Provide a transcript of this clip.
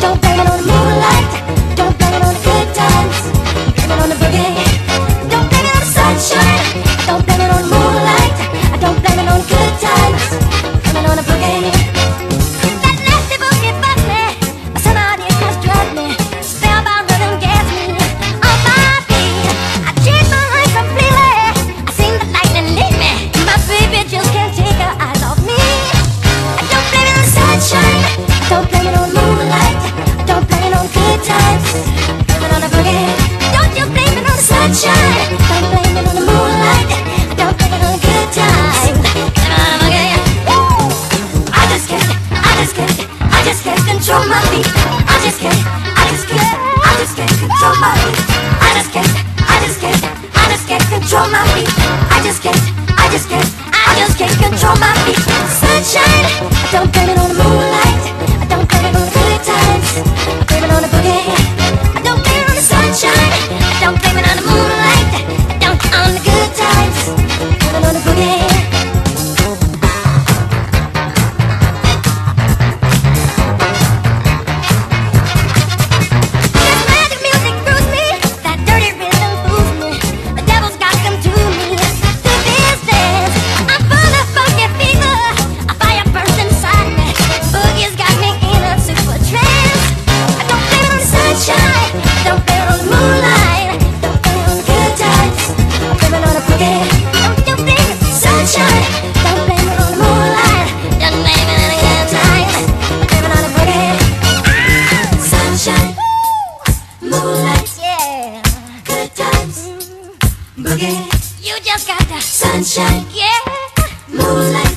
Don't blame it on me. control my feet. I just can't, I just can't, I just can't control my feet. Sunshine, don't blame it boogie. You just got the sunshine, yeah, moonlight.